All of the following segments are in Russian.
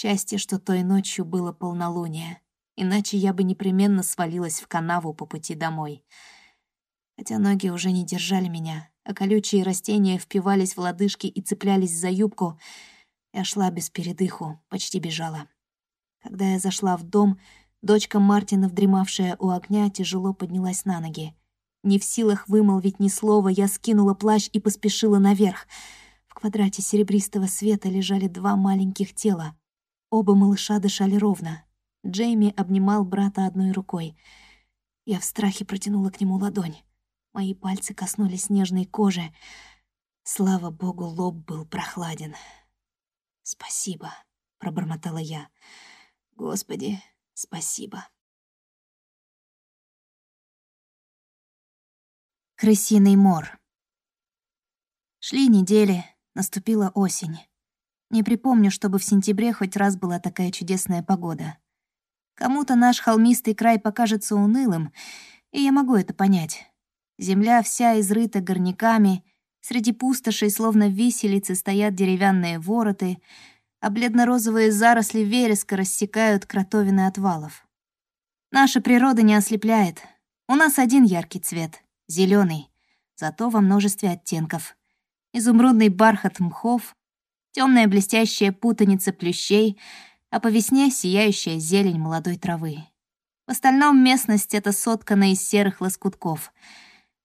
Счастье, что той ночью было полнолуние, иначе я бы непременно свалилась в канаву по пути домой. Хотя ноги уже не держали меня, а колючие растения впивались в лодыжки и цеплялись за юбку, я шла без передыху, почти бежала. Когда я зашла в дом, дочка Мартина, вдремавшая у огня, тяжело поднялась на ноги. Не в силах вымолвить ни слова, я скинула плащ и поспешила наверх. В квадрате серебристого света лежали два маленьких тела. Оба малыша дышали ровно. Джейми обнимал брата одной рукой. Я в страхе протянула к нему ладонь. Мои пальцы коснулись нежной кожи. Слава богу, лоб был прохладен. «Спасибо», — пробормотала я. «Господи, спасибо». Крысиный мор. Шли недели, наступила осень. Не припомню, чтобы в сентябре хоть раз была такая чудесная погода. Кому-то наш холмистый край покажется унылым, и я могу это понять. Земля вся изрыта горняками, среди пустошей, словно виселицы, стоят деревянные вороты, а бледно-розовые заросли вереска рассекают кротовины отвалов. Наша природа не ослепляет. У нас один яркий цвет — зеленый, зато во множестве оттенков. Изумрудный бархат мхов, темная блестящая путаница плющей, а по весне сияющая зелень молодой травы. В остальном местность эта соткана из серых лоскутков.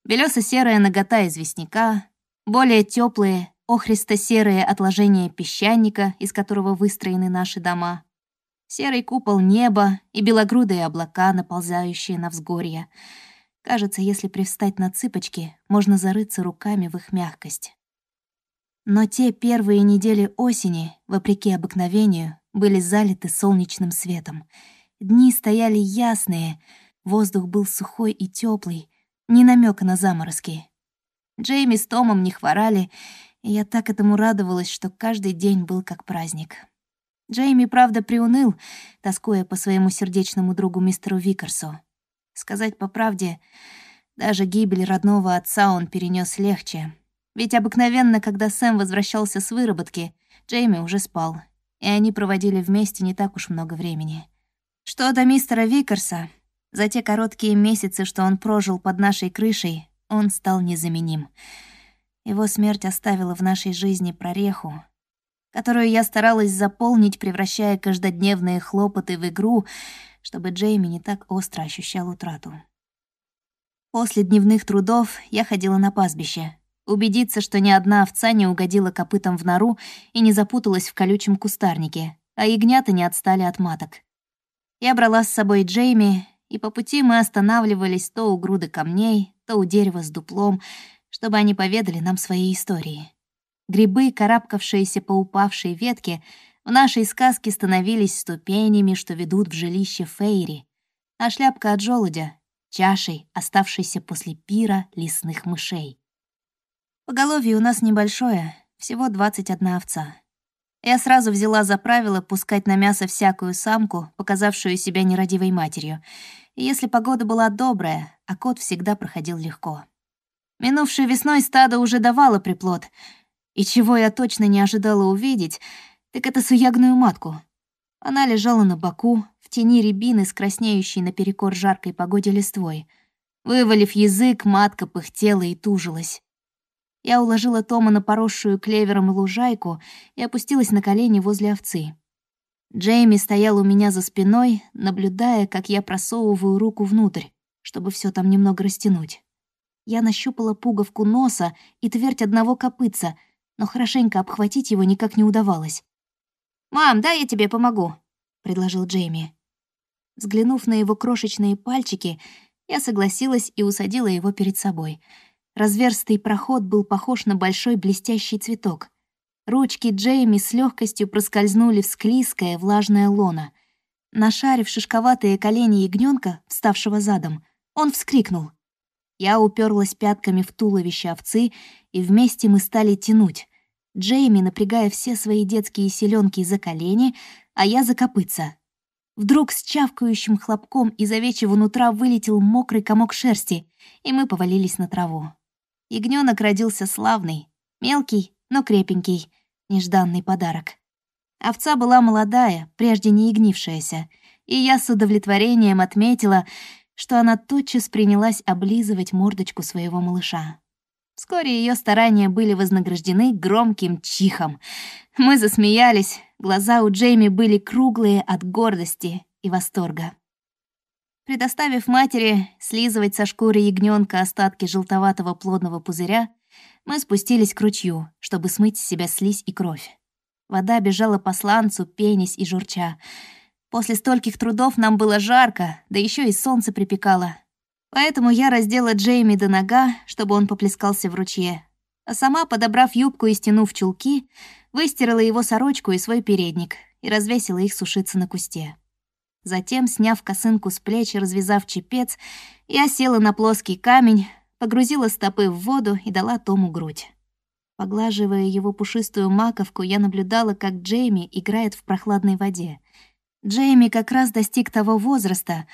Белёсо-серая нагота известняка, более теплые, охристо-серые отложения песчаника, из которого выстроены наши дома, серый купол неба и белогрудые облака, наползающие на взгорье — Кажется, если привстать на цыпочки, можно зарыться руками в их мягкость. Но те первые недели осени, вопреки обыкновению, были залиты солнечным светом. Дни стояли ясные, воздух был сухой и теплый, ни намека на заморозки. Джейми с Томом не хворали, и я так этому радовалась, что каждый день был как праздник. Джейми, правда, приуныл, тоскуя по своему сердечному другу мистеру Викарсу. Сказать по правде, даже гибель родного отца он перенес легче. Ведь обыкновенно, когда Сэм возвращался с выработки, Джейми уже спал, и они проводили вместе не так уж много времени. Что до мистера Викерса, за те короткие месяцы, что он прожил под нашей крышей, он стал незаменим. Его смерть оставила в нашей жизни прореху, которую я старалась заполнить, превращая каждодневные хлопоты в игру — чтобы Джейми не так остро ощущал утрату. После дневных трудов я ходила на пастбище, убедиться, что ни одна овца не угодила копытом в нору и не запуталась в колючем кустарнике, а ягнята не отстали от маток. Я брала с собой Джейми, и по пути мы останавливались то у груды камней, то у дерева с дуплом, чтобы они поведали нам свои истории. Грибы, карабкавшиеся по упавшей ветке, в нашей сказке становились ступенями, что ведут в жилище Фейри, а шляпка от желудя — чашей, оставшейся после пира лесных мышей. Поголовье у нас небольшое, всего 21 овца. Я сразу взяла за правило пускать на мясо всякую самку, показавшую себя нерадивой матерью, и если погода была добрая, а кот всегда проходил легко. Минувшей весной стадо уже давало приплод, и чего я точно не ожидала увидеть — так это суягную матку. Она лежала на боку, в тени рябины с краснеющей наперекор жаркой погоде листвой. Вывалив язык, матка пыхтела и тужилась. Я уложила Тома на поросшую клевером лужайку и опустилась на колени возле овцы. Джейми стоял у меня за спиной, наблюдая, как я просовываю руку внутрь, чтобы все там немного растянуть. Я нащупала пуговку носа и твердь одного копытца, но хорошенько обхватить его никак не удавалось. «Мам, дай я тебе помогу», — предложил Джейми. Взглянув на его крошечные пальчики, я согласилась и усадила его перед собой. Разверстый проход был похож на большой блестящий цветок. Ручки Джейми с легкостью проскользнули в склизкое влажное лоно. Нашарив шишковатые колени ягненка, вставшего задом, он вскрикнул. Я уперлась пятками в туловище овцы, и вместе мы стали тянуть. Джейми, напрягая все свои детские селенки за колени, а я за копытца. Вдруг с чавкающим хлопком из овечьего нутра вылетел мокрый комок шерсти, и мы повалились на траву. Ягнёнок родился славный, мелкий, но крепенький, нежданный подарок. Овца была молодая, прежде не игнившаяся, и я с удовлетворением отметила, что она тотчас принялась облизывать мордочку своего малыша. Вскоре ее старания были вознаграждены громким чихом. Мы засмеялись, глаза у Джейми были круглые от гордости и восторга. Предоставив матери слизывать со шкуры ягненка остатки желтоватого плодного пузыря, мы спустились к ручью, чтобы смыть с себя слизь и кровь. Вода бежала по сланцу, пенись и журча. После стольких трудов нам было жарко, да еще и солнце припекало, Поэтому я раздела Джейми до нога, чтобы он поплескался в ручье, а сама, подобрав юбку и стянув чулки, выстирала его сорочку и свой передник и развесила их сушиться на кусте. Затем, сняв косынку с плеч и развязав чепец, я села на плоский камень, погрузила стопы в воду и дала Тому грудь. Поглаживая его пушистую маковку, я наблюдала, как Джейми играет в прохладной воде. Джейми как раз достиг того возраста,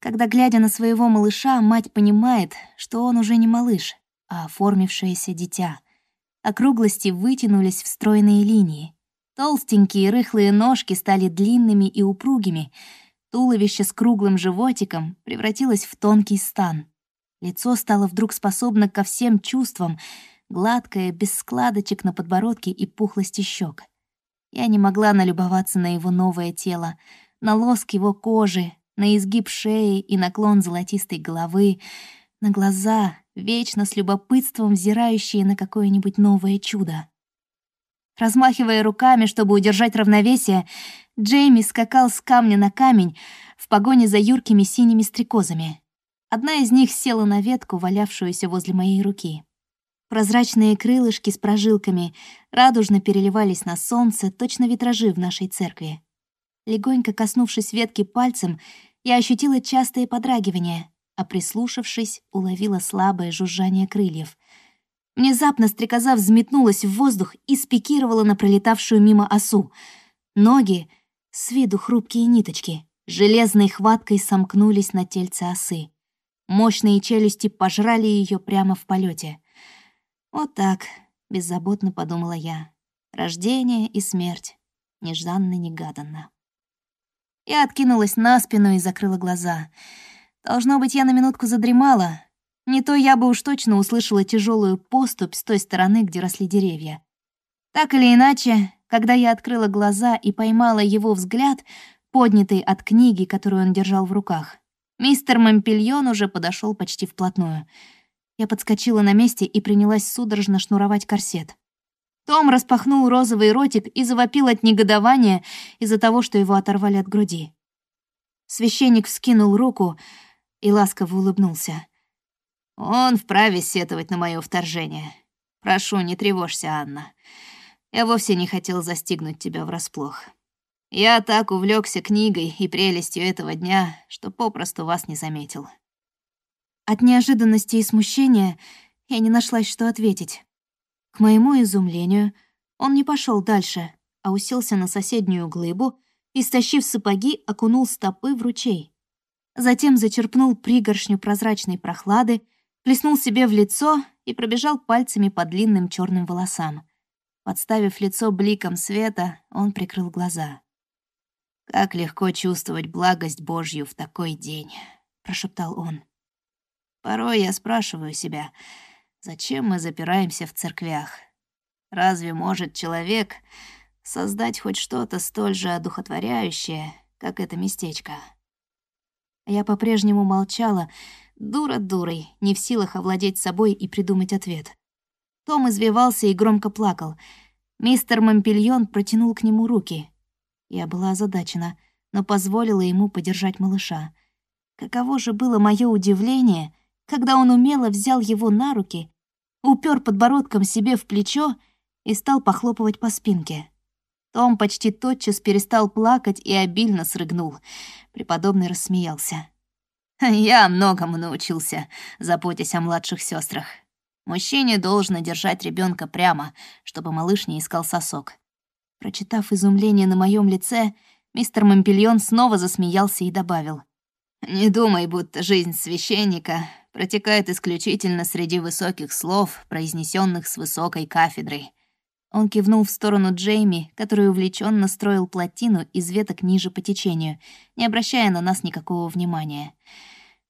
когда, глядя на своего малыша, мать понимает, что он уже не малыш, а оформившееся дитя. Округлости вытянулись в стройные линии. Толстенькие рыхлые ножки стали длинными и упругими. Туловище с круглым животиком превратилось в тонкий стан. Лицо стало вдруг способно ко всем чувствам, гладкое, без складочек на подбородке и пухлости щек. Я не могла налюбоваться на его новое тело, на лоск его кожи, на изгиб шеи и наклон золотистой головы, на глаза, вечно с любопытством взирающие на какое-нибудь новое чудо. Размахивая руками, чтобы удержать равновесие, Джейми скакал с камня на камень в погоне за юркими синими стрекозами. Одна из них села на ветку, валявшуюся возле моей руки. Прозрачные крылышки с прожилками радужно переливались на солнце, точно витражи в нашей церкви. Легонько коснувшись ветки пальцем, я ощутила частое подрагивание, а прислушавшись, уловила слабое жужжание крыльев. Внезапно стрекоза взметнулась в воздух и спикировала на пролетавшую мимо осу. Ноги, с виду хрупкие ниточки, железной хваткой сомкнулись на тельце осы. Мощные челюсти пожрали ее прямо в полете. Вот так, беззаботно подумала я. Рождение и смерть. Нежданно-негаданно. Я откинулась на спину и закрыла глаза. Должно быть, я на минутку задремала. Не то я бы уж точно услышала тяжелую поступь с той стороны, где росли деревья. Так или иначе, когда я открыла глаза и поймала его взгляд, поднятый от книги, которую он держал в руках, мистер Мампельон уже подошел почти вплотную. Я подскочила на месте и принялась судорожно шнуровать корсет. Том распахнул розовый ротик и завопил от негодования из-за того, что его оторвали от груди. Священник вскинул руку и ласково улыбнулся. «Он вправе сетовать на мое вторжение. Прошу, не тревожься, Анна. Я вовсе не хотел застигнуть тебя врасплох. Я так увлекся книгой и прелестью этого дня, что попросту вас не заметил». От неожиданности и смущения я не нашлась, что ответить. К моему изумлению, он не пошел дальше, а уселся на соседнюю глыбу и, стащив сапоги, окунул стопы в ручей. Затем зачерпнул пригоршню прозрачной прохлады, плеснул себе в лицо и пробежал пальцами по длинным черным волосам. Подставив лицо бликом света, он прикрыл глаза. «Как легко чувствовать благость Божью в такой день», — прошептал он. «Порой я спрашиваю себя, Зачем мы запираемся в церквях? Разве может человек создать хоть что-то столь же одухотворяющее, как это местечко? Я по-прежнему молчала, дура дурой, не в силах овладеть собой и придумать ответ. Том извивался и громко плакал. Мистер Мампельон протянул к нему руки. Я была озадачена, но позволила ему подержать малыша. Каково же было мое удивление, когда он умело взял его на руки упер подбородком себе в плечо и стал похлопывать по спинке. Том почти тотчас перестал плакать и обильно срыгнул. Преподобный рассмеялся. «Я многому научился, заботясь о младших сестрах. Мужчине должно держать ребенка прямо, чтобы малыш не искал сосок». Прочитав изумление на моем лице, мистер Мампельон снова засмеялся и добавил. «Не думай, будто жизнь священника протекает исключительно среди высоких слов, произнесенных с высокой кафедрой. Он кивнул в сторону Джейми, который увлеченно строил плотину из веток ниже по течению, не обращая на нас никакого внимания.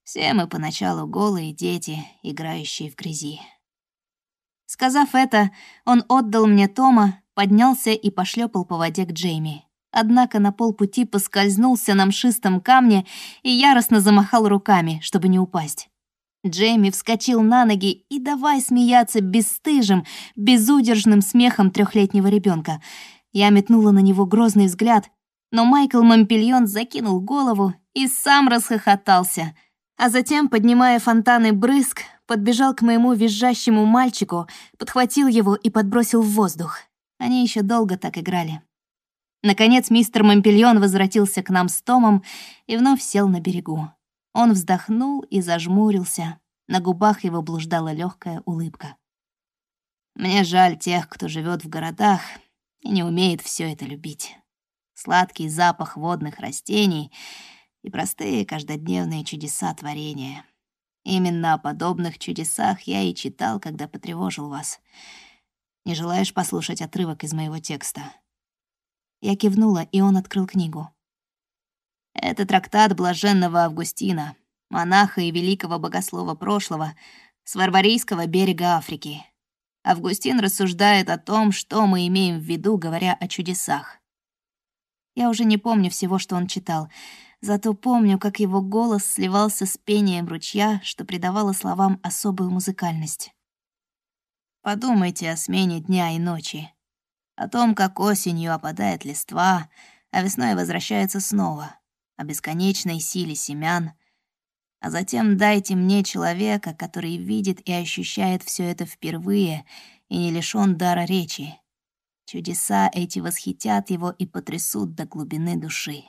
Все мы поначалу голые дети, играющие в грязи. Сказав это, он отдал мне Тома, поднялся и пошлепал по воде к Джейми. Однако на полпути поскользнулся на мшистом камне и яростно замахал руками, чтобы не упасть. Джейми вскочил на ноги и давай смеяться бесстыжим, безудержным смехом трехлетнего ребенка. Я метнула на него грозный взгляд, но Майкл Мампельон закинул голову и сам расхохотался, а затем, поднимая фонтаны брызг, подбежал к моему визжащему мальчику, подхватил его и подбросил в воздух. Они еще долго так играли. Наконец мистер Мампельон возвратился к нам с Томом и вновь сел на берегу. Он вздохнул и зажмурился. На губах его блуждала легкая улыбка. «Мне жаль тех, кто живет в городах и не умеет все это любить. Сладкий запах водных растений и простые каждодневные чудеса творения. Именно о подобных чудесах я и читал, когда потревожил вас. Не желаешь послушать отрывок из моего текста?» Я кивнула, и он открыл книгу. Это трактат блаженного Августина, монаха и великого богослова прошлого, с Варварийского берега Африки. Августин рассуждает о том, что мы имеем в виду, говоря о чудесах. Я уже не помню всего, что он читал, зато помню, как его голос сливался с пением ручья, что придавало словам особую музыкальность. Подумайте о смене дня и ночи, о том, как осенью опадает листва, а весной возвращается снова — о бесконечной силе семян, а затем дайте мне человека, который видит и ощущает все это впервые и не лишён дара речи. Чудеса эти восхитят его и потрясут до глубины души.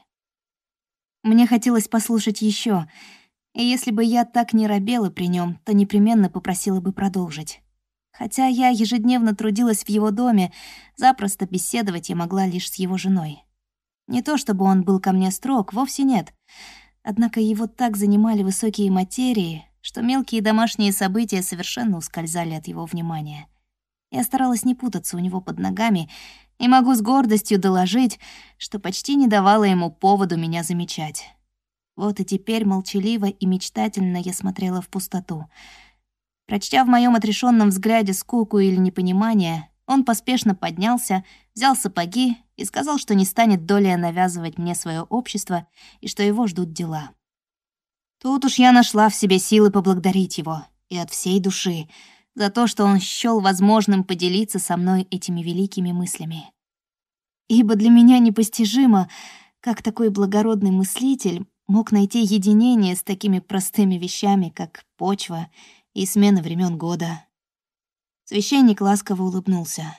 Мне хотелось послушать еще, и если бы я так не робела при нем, то непременно попросила бы продолжить. Хотя я ежедневно трудилась в его доме, запросто беседовать я могла лишь с его женой. Не то чтобы он был ко мне строг, вовсе нет. Однако его так занимали высокие материи, что мелкие домашние события совершенно ускользали от его внимания. Я старалась не путаться у него под ногами и могу с гордостью доложить, что почти не давала ему поводу меня замечать. Вот и теперь молчаливо и мечтательно я смотрела в пустоту. Прочтя в моем отрешенном взгляде скуку или непонимание, он поспешно поднялся, взял сапоги и сказал, что не станет долей навязывать мне свое общество и что его ждут дела. Тут уж я нашла в себе силы поблагодарить его, и от всей души, за то, что он счёл возможным поделиться со мной этими великими мыслями. Ибо для меня непостижимо, как такой благородный мыслитель мог найти единение с такими простыми вещами, как почва и смена времен года. Священник ласково улыбнулся.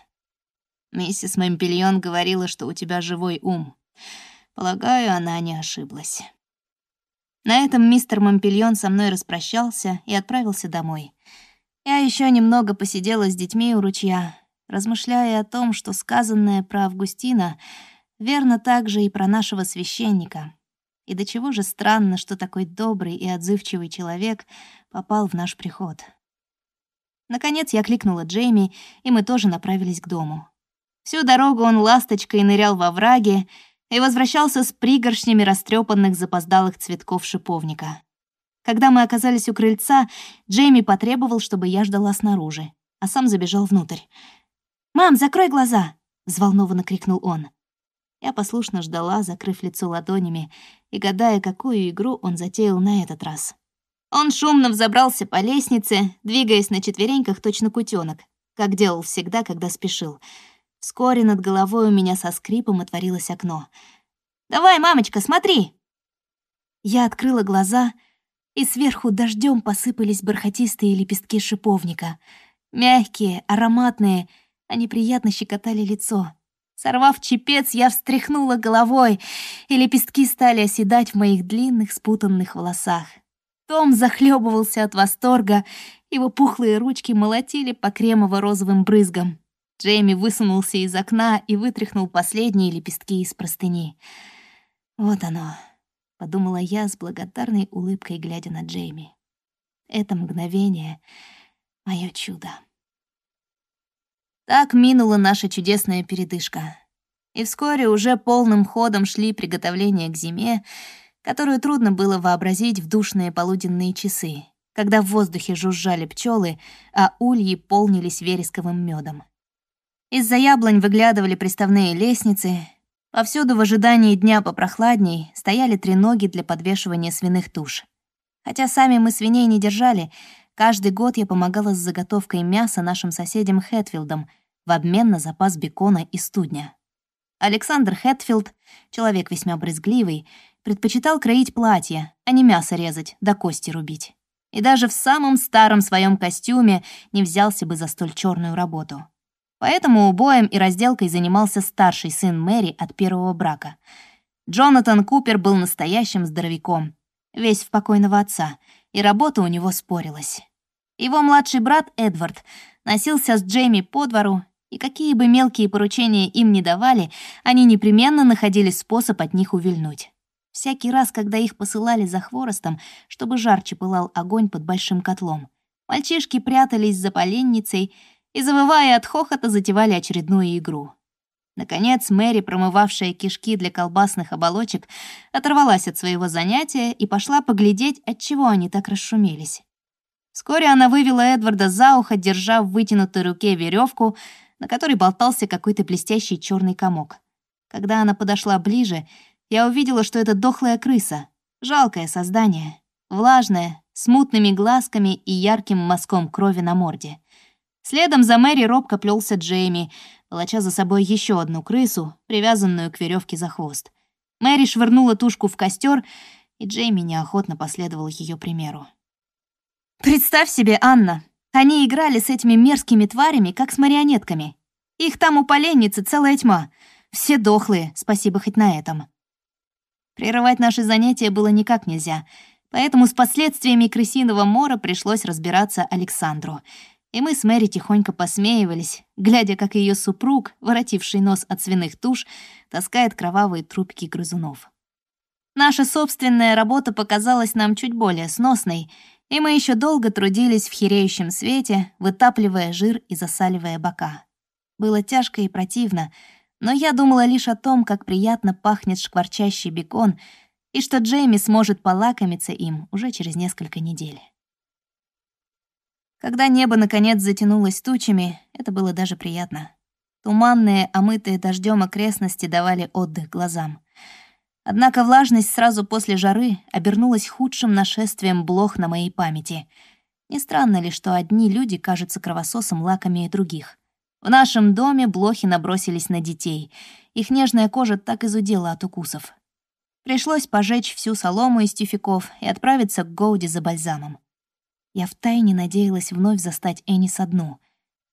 Миссис Мэмпельон говорила, что у тебя живой ум. Полагаю, она не ошиблась. На этом мистер Мампельон со мной распрощался и отправился домой. Я еще немного посидела с детьми у ручья, размышляя о том, что сказанное про Августина верно также и про нашего священника. И до чего же странно, что такой добрый и отзывчивый человек попал в наш приход. Наконец я кликнула Джейми, и мы тоже направились к дому. Всю дорогу он ласточкой нырял во враге и возвращался с пригоршнями растрепанных запоздалых цветков шиповника. Когда мы оказались у крыльца, Джейми потребовал, чтобы я ждала снаружи, а сам забежал внутрь. «Мам, закрой глаза!» — взволнованно крикнул он. Я послушно ждала, закрыв лицо ладонями и гадая, какую игру он затеял на этот раз. Он шумно взобрался по лестнице, двигаясь на четвереньках точно кутенок, как делал всегда, когда спешил — Вскоре над головой у меня со скрипом отворилось окно. «Давай, мамочка, смотри!» Я открыла глаза, и сверху дождем посыпались бархатистые лепестки шиповника. Мягкие, ароматные, они приятно щекотали лицо. Сорвав чепец, я встряхнула головой, и лепестки стали оседать в моих длинных спутанных волосах. Том захлебывался от восторга, его пухлые ручки молотили по кремово-розовым брызгам. Джейми высунулся из окна и вытряхнул последние лепестки из простыни. «Вот оно», — подумала я с благодарной улыбкой, глядя на Джейми. «Это мгновение — мое чудо». Так минула наша чудесная передышка. И вскоре уже полным ходом шли приготовления к зиме, которую трудно было вообразить в душные полуденные часы, когда в воздухе жужжали пчелы, а ульи полнились вересковым медом. Из-за яблонь выглядывали приставные лестницы, повсюду в ожидании дня попрохладней стояли треноги для подвешивания свиных туш. Хотя сами мы свиней не держали, каждый год я помогала с заготовкой мяса нашим соседям Хэтфилдам в обмен на запас бекона и студня. Александр Хэтфилд, человек весьма брезгливый, предпочитал кроить платья, а не мясо резать, да кости рубить. И даже в самом старом своем костюме не взялся бы за столь черную работу. Поэтому убоем и разделкой занимался старший сын Мэри от первого брака. Джонатан Купер был настоящим здоровяком, весь в покойного отца, и работа у него спорилась. Его младший брат Эдвард носился с Джейми по двору, и какие бы мелкие поручения им не давали, они непременно находили способ от них увильнуть. Всякий раз, когда их посылали за хворостом, чтобы жарче пылал огонь под большим котлом, мальчишки прятались за поленницей и, завывая от хохота, затевали очередную игру. Наконец, Мэри, промывавшая кишки для колбасных оболочек, оторвалась от своего занятия и пошла поглядеть, отчего они так расшумелись. Вскоре она вывела Эдварда за ухо, держа в вытянутой руке веревку, на которой болтался какой-то блестящий черный комок. Когда она подошла ближе, я увидела, что это дохлая крыса, жалкое создание, влажное, с мутными глазками и ярким мазком крови на морде. Следом за Мэри робко плелся Джейми, волоча за собой еще одну крысу, привязанную к веревке за хвост. Мэри швырнула тушку в костер, и Джейми неохотно последовал ее примеру. «Представь себе, Анна, они играли с этими мерзкими тварями, как с марионетками. Их там у поленницы целая тьма. Все дохлые, спасибо хоть на этом». Прерывать наши занятия было никак нельзя, поэтому с последствиями крысиного мора пришлось разбираться Александру — и мы с Мэри тихонько посмеивались, глядя, как ее супруг, воротивший нос от свиных туш, таскает кровавые трубки грызунов. Наша собственная работа показалась нам чуть более сносной, и мы еще долго трудились в хереющем свете, вытапливая жир и засаливая бока. Было тяжко и противно, но я думала лишь о том, как приятно пахнет шкварчащий бекон, и что Джейми сможет полакомиться им уже через несколько недель. Когда небо наконец затянулось тучами, это было даже приятно. Туманные, омытые дождем окрестности давали отдых глазам. Однако влажность сразу после жары обернулась худшим нашествием блох на моей памяти. Не странно ли, что одни люди кажутся кровососом лакомее других? В нашем доме блохи набросились на детей. Их нежная кожа так изудела от укусов. Пришлось пожечь всю солому из тюфяков и отправиться к Гоуди за бальзамом. Я втайне надеялась вновь застать Энис одну.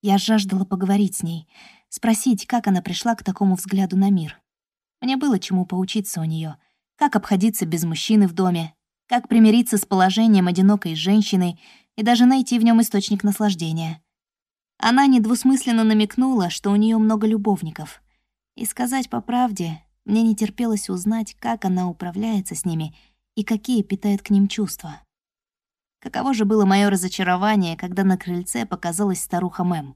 Я жаждала поговорить с ней, спросить, как она пришла к такому взгляду на мир. Мне было чему поучиться у нее, как обходиться без мужчины в доме, как примириться с положением одинокой женщины и даже найти в нем источник наслаждения. Она недвусмысленно намекнула, что у нее много любовников. И сказать по правде, мне не терпелось узнать, как она управляется с ними и какие питает к ним чувства. Каково же было мое разочарование, когда на крыльце показалась старуха Мэм.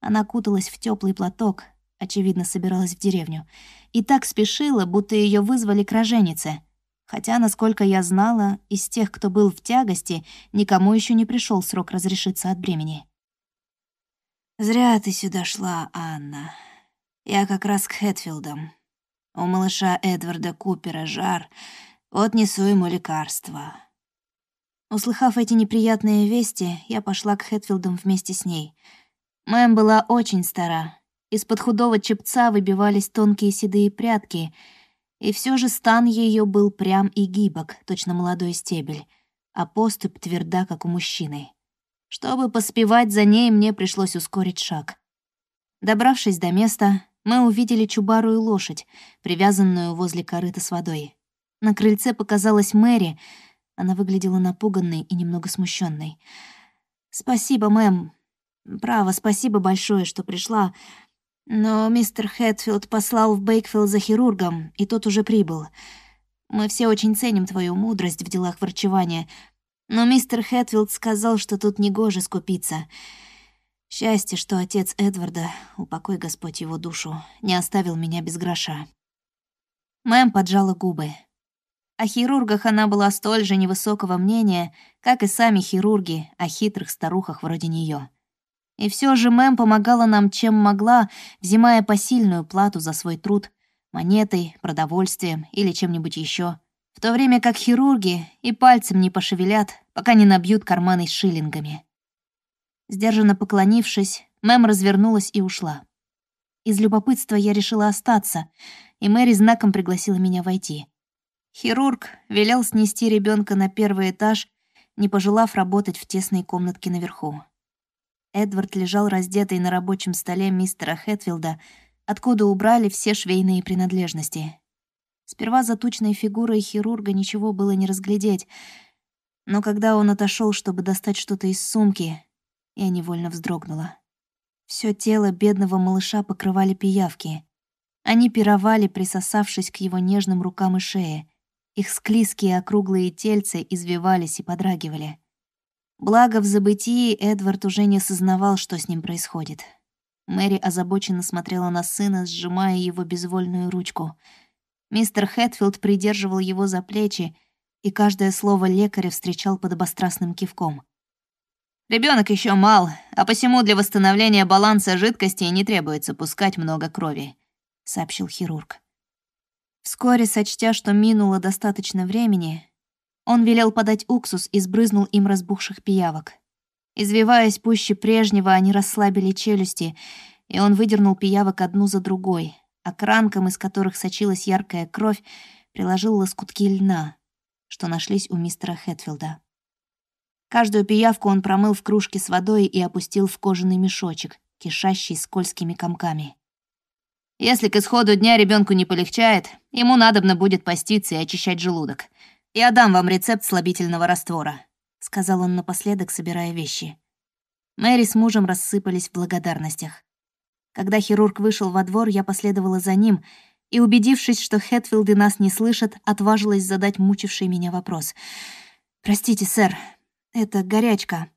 Она куталась в теплый платок, очевидно, собиралась в деревню, и так спешила, будто ее вызвали к роженице. Хотя, насколько я знала, из тех, кто был в тягости, никому еще не пришел срок разрешиться от бремени. «Зря ты сюда шла, Анна. Я как раз к Хэтфилдам. У малыша Эдварда Купера жар, вот несу ему лекарство. Услыхав эти неприятные вести, я пошла к Хэтфилдам вместе с ней. Мэм была очень стара. Из-под худого чепца выбивались тонкие седые прядки, и все же стан ее был прям и гибок, точно молодой стебель, а поступь тверда, как у мужчины. Чтобы поспевать за ней, мне пришлось ускорить шаг. Добравшись до места, мы увидели чубарую лошадь, привязанную возле корыта с водой. На крыльце показалась Мэри — она выглядела напуганной и немного смущенной. «Спасибо, мэм. Право, спасибо большое, что пришла. Но мистер Хэтфилд послал в Бейкфилд за хирургом, и тот уже прибыл. Мы все очень ценим твою мудрость в делах врачевания, но мистер Хэтфилд сказал, что тут негоже скупиться. Счастье, что отец Эдварда, упокой Господь его душу, не оставил меня без гроша. Мэм поджала губы. О хирургах она была столь же невысокого мнения, как и сами хирурги о хитрых старухах вроде нее. И все же мэм помогала нам чем могла, взимая посильную плату за свой труд, монетой, продовольствием или чем-нибудь еще, в то время как хирурги и пальцем не пошевелят, пока не набьют карманы шиллингами. Сдержанно поклонившись, мэм развернулась и ушла. Из любопытства я решила остаться, и Мэри знаком пригласила меня войти. Хирург велел снести ребенка на первый этаж, не пожелав работать в тесной комнатке наверху. Эдвард лежал раздетый на рабочем столе мистера Хэтфилда, откуда убрали все швейные принадлежности. Сперва за тучной фигурой хирурга ничего было не разглядеть, но когда он отошел, чтобы достать что-то из сумки, я невольно вздрогнула. Все тело бедного малыша покрывали пиявки. Они пировали, присосавшись к его нежным рукам и шее. Их склизкие округлые тельцы извивались и подрагивали. Благо, в забытии Эдвард уже не осознавал, что с ним происходит. Мэри озабоченно смотрела на сына, сжимая его безвольную ручку. Мистер Хэтфилд придерживал его за плечи, и каждое слово лекаря встречал под обострастным кивком. Ребенок еще мал, а посему для восстановления баланса жидкости не требуется пускать много крови», — сообщил хирург. Вскоре, сочтя, что минуло достаточно времени, он велел подать уксус и сбрызнул им разбухших пиявок. Извиваясь пуще прежнего, они расслабили челюсти, и он выдернул пиявок одну за другой, а к ранкам, из которых сочилась яркая кровь, приложил лоскутки льна, что нашлись у мистера Хэтфилда. Каждую пиявку он промыл в кружке с водой и опустил в кожаный мешочек, кишащий скользкими комками. Если к исходу дня ребенку не полегчает, ему надобно будет поститься и очищать желудок. Я дам вам рецепт слабительного раствора», — сказал он напоследок, собирая вещи. Мэри с мужем рассыпались в благодарностях. Когда хирург вышел во двор, я последовала за ним и, убедившись, что Хэтфилды нас не слышат, отважилась задать мучивший меня вопрос. «Простите, сэр, это горячка.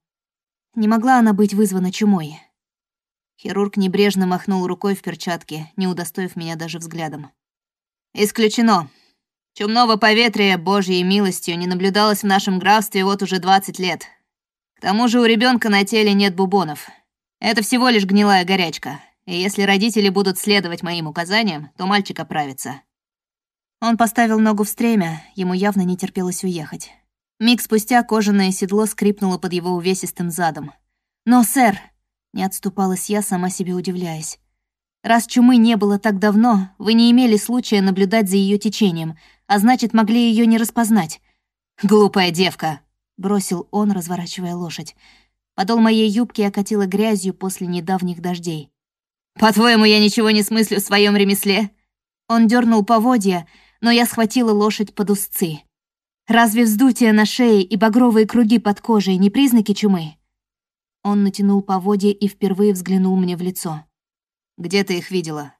Не могла она быть вызвана чумой. Хирург небрежно махнул рукой в перчатке, не удостоив меня даже взглядом. «Исключено. Чумного поветрия, божьей милостью, не наблюдалось в нашем графстве вот уже 20 лет. К тому же у ребенка на теле нет бубонов. Это всего лишь гнилая горячка, и если родители будут следовать моим указаниям, то мальчик оправится». Он поставил ногу в стремя, ему явно не терпелось уехать. Миг спустя кожаное седло скрипнуло под его увесистым задом. «Но, сэр!» — не отступалась я, сама себе удивляясь. «Раз чумы не было так давно, вы не имели случая наблюдать за ее течением, а значит, могли ее не распознать». «Глупая девка!» — бросил он, разворачивая лошадь. Подол моей юбки окатило грязью после недавних дождей. «По-твоему, я ничего не смыслю в своем ремесле?» Он дернул поводья, но я схватила лошадь под узцы. Разве вздутие на шее и багровые круги под кожей не признаки чумы? Он натянул поводья и впервые взглянул мне в лицо. «Где ты их видела?»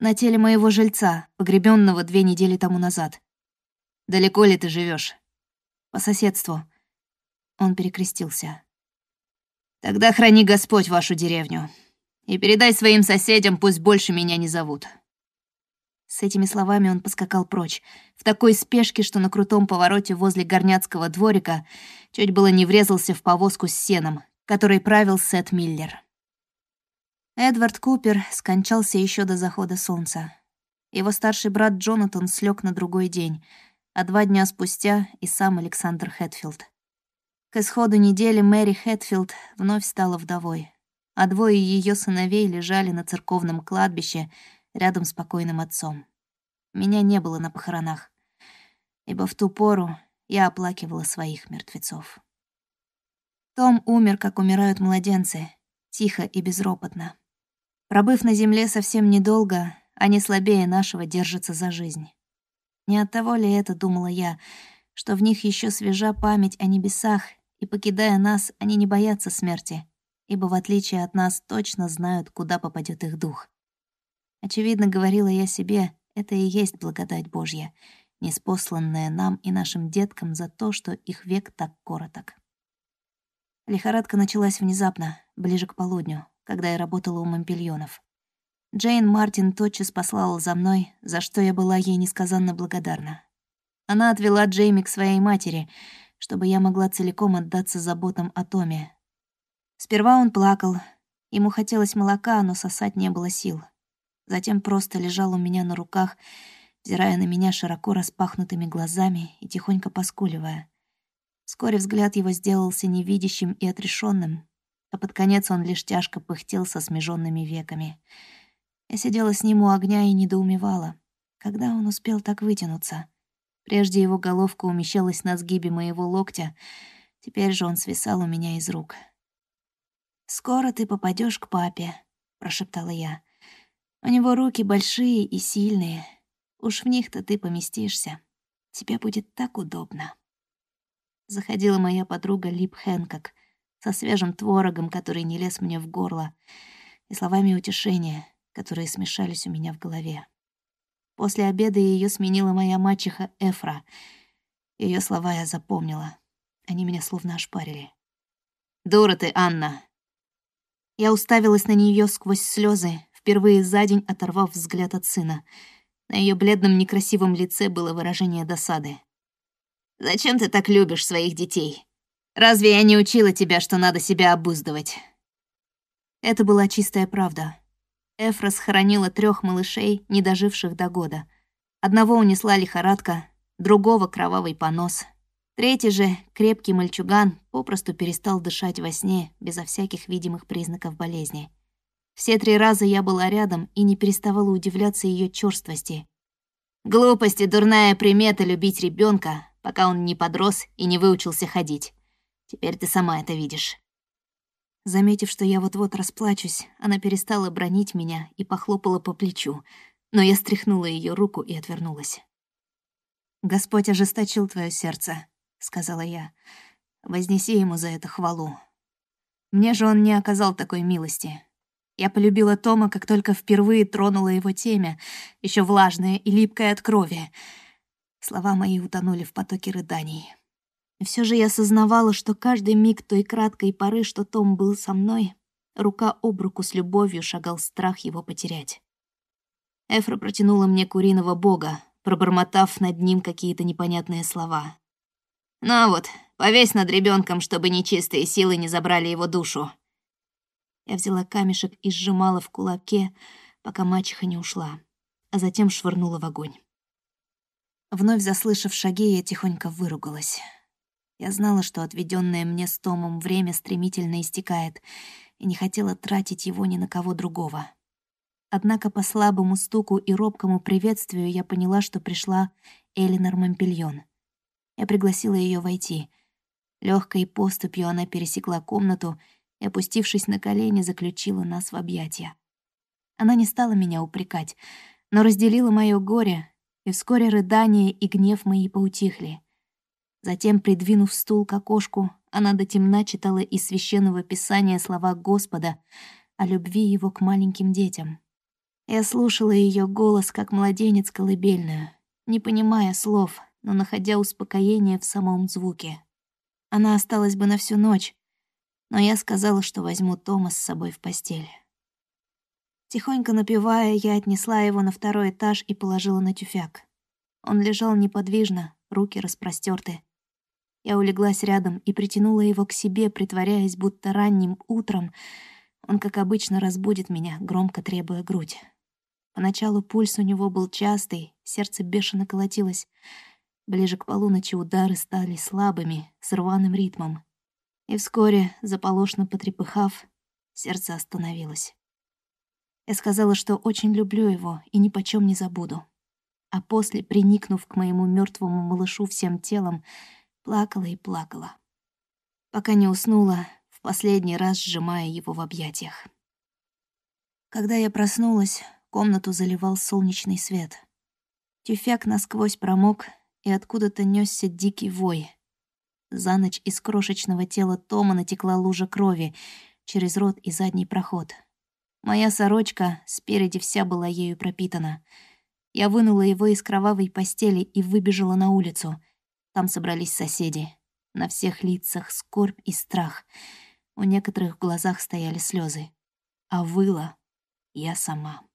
«На теле моего жильца, погребенного две недели тому назад». «Далеко ли ты живешь? «По соседству». Он перекрестился. «Тогда храни Господь вашу деревню. И передай своим соседям, пусть больше меня не зовут. С этими словами он поскакал прочь, в такой спешке, что на крутом повороте возле горняцкого дворика чуть было не врезался в повозку с сеном, которой правил Сет Миллер. Эдвард Купер скончался еще до захода солнца. Его старший брат Джонатан слег на другой день, а два дня спустя и сам Александр Хэтфилд. К исходу недели Мэри Хэтфилд вновь стала вдовой, а двое ее сыновей лежали на церковном кладбище — рядом с покойным отцом. Меня не было на похоронах, ибо в ту пору я оплакивала своих мертвецов. Том умер, как умирают младенцы, тихо и безропотно. Пробыв на земле совсем недолго, они слабее нашего держатся за жизнь. Не от того ли это, думала я, что в них еще свежа память о небесах, и, покидая нас, они не боятся смерти, ибо, в отличие от нас, точно знают, куда попадет их дух. Очевидно, говорила я себе, это и есть благодать Божья, неспосланная нам и нашим деткам за то, что их век так короток. Лихорадка началась внезапно, ближе к полудню, когда я работала у Мампельонов. Джейн Мартин тотчас послала за мной, за что я была ей несказанно благодарна. Она отвела Джейми к своей матери, чтобы я могла целиком отдаться заботам о Томе. Сперва он плакал, ему хотелось молока, но сосать не было сил. Затем просто лежал у меня на руках, взирая на меня широко распахнутыми глазами и тихонько поскуливая. Вскоре взгляд его сделался невидящим и отрешенным, а под конец он лишь тяжко пыхтел со смеженными веками. Я сидела с ним у огня и недоумевала, когда он успел так вытянуться. Прежде его головка умещалась на сгибе моего локтя, теперь же он свисал у меня из рук. «Скоро ты попадешь к папе», — прошептала я. «У него руки большие и сильные. Уж в них-то ты поместишься. Тебе будет так удобно» заходила моя подруга Лип Хэнкок со свежим творогом, который не лез мне в горло, и словами утешения, которые смешались у меня в голове. После обеда ее сменила моя мачеха Эфра. Ее слова я запомнила. Они меня словно ошпарили. «Дура ты, Анна!» Я уставилась на нее сквозь слезы, впервые за день оторвав взгляд от сына. На ее бледном некрасивом лице было выражение досады. Зачем ты так любишь своих детей? Разве я не учила тебя, что надо себя обуздывать?» Это была чистая правда. Эфра схоронила трех малышей, не доживших до года. Одного унесла лихорадка, другого — кровавый понос. Третий же, крепкий мальчуган, попросту перестал дышать во сне, безо всяких видимых признаков болезни. Все три раза я была рядом и не переставала удивляться ее черствости. Глупости, дурная примета любить ребенка, пока он не подрос и не выучился ходить. Теперь ты сама это видишь». Заметив, что я вот-вот расплачусь, она перестала бронить меня и похлопала по плечу, но я стряхнула ее руку и отвернулась. «Господь ожесточил твое сердце», — сказала я. «Вознеси ему за это хвалу. Мне же он не оказал такой милости. Я полюбила Тома, как только впервые тронула его темя, еще влажное и липкое от крови. Слова мои утонули в потоке рыданий. И все же я осознавала, что каждый миг той краткой поры, что Том был со мной, рука об руку с любовью шагал страх его потерять. Эфра протянула мне куриного бога, пробормотав над ним какие-то непонятные слова. «Ну вот, повесь над ребенком, чтобы нечистые силы не забрали его душу». Я взяла камешек и сжимала в кулаке, пока мачеха не ушла, а затем швырнула в огонь. Вновь заслышав шаги, я тихонько выругалась. Я знала, что отведенное мне с Томом время стремительно истекает, и не хотела тратить его ни на кого другого. Однако по слабому стуку и робкому приветствию я поняла, что пришла Элинор Мампельон. Я пригласила ее войти. Легкой поступью она пересекла комнату и, опустившись на колени, заключила нас в объятия. Она не стала меня упрекать, но разделила мое горе и вскоре рыдания и гнев мои поутихли. Затем, придвинув стул к окошку, она до темна читала из Священного Писания слова Господа о любви Его к маленьким детям. Я слушала ее голос, как младенец колыбельную, не понимая слов, но находя успокоение в самом звуке. Она осталась бы на всю ночь, но я сказала, что возьму Тома с собой в постель. Тихонько напевая, я отнесла его на второй этаж и положила на тюфяк. Он лежал неподвижно, руки распростерты. Я улеглась рядом и притянула его к себе, притворяясь, будто ранним утром он, как обычно, разбудит меня, громко требуя грудь. Поначалу пульс у него был частый, сердце бешено колотилось. Ближе к полуночи удары стали слабыми, с рваным ритмом. И вскоре, заполошно потрепыхав, сердце остановилось. Я сказала, что очень люблю его и ни почем не забуду. А после, приникнув к моему мертвому малышу всем телом, плакала и плакала. Пока не уснула, в последний раз сжимая его в объятиях. Когда я проснулась, комнату заливал солнечный свет. Тюфяк насквозь промок, и откуда-то несся дикий вой. За ночь из крошечного тела Тома натекла лужа крови через рот и задний проход — Моя сорочка спереди вся была ею пропитана. Я вынула его из кровавой постели и выбежала на улицу. Там собрались соседи. На всех лицах скорбь и страх. У некоторых в глазах стояли слезы, а выла я сама.